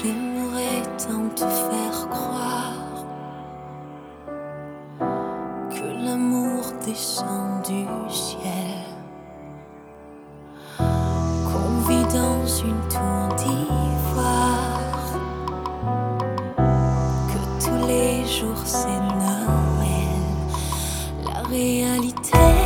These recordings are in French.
J'aimerais tant te faire croire que l'amour descend du ciel, qu'on vit dans une tour d'ivoire, que tous les jours c'est Noël, la réalité.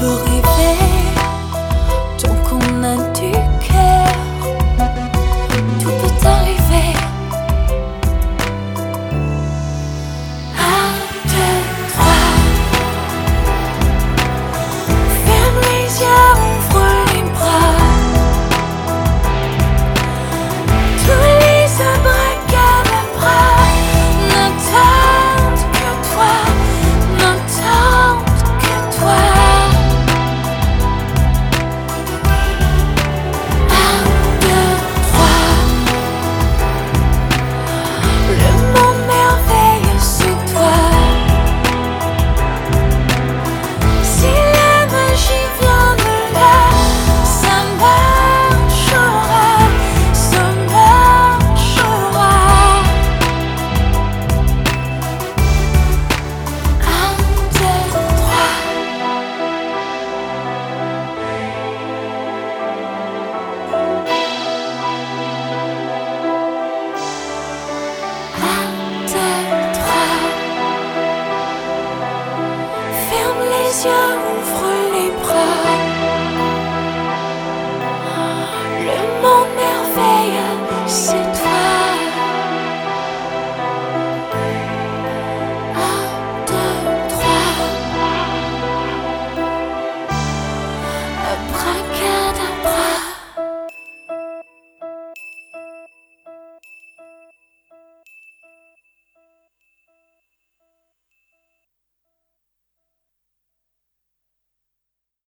peur 家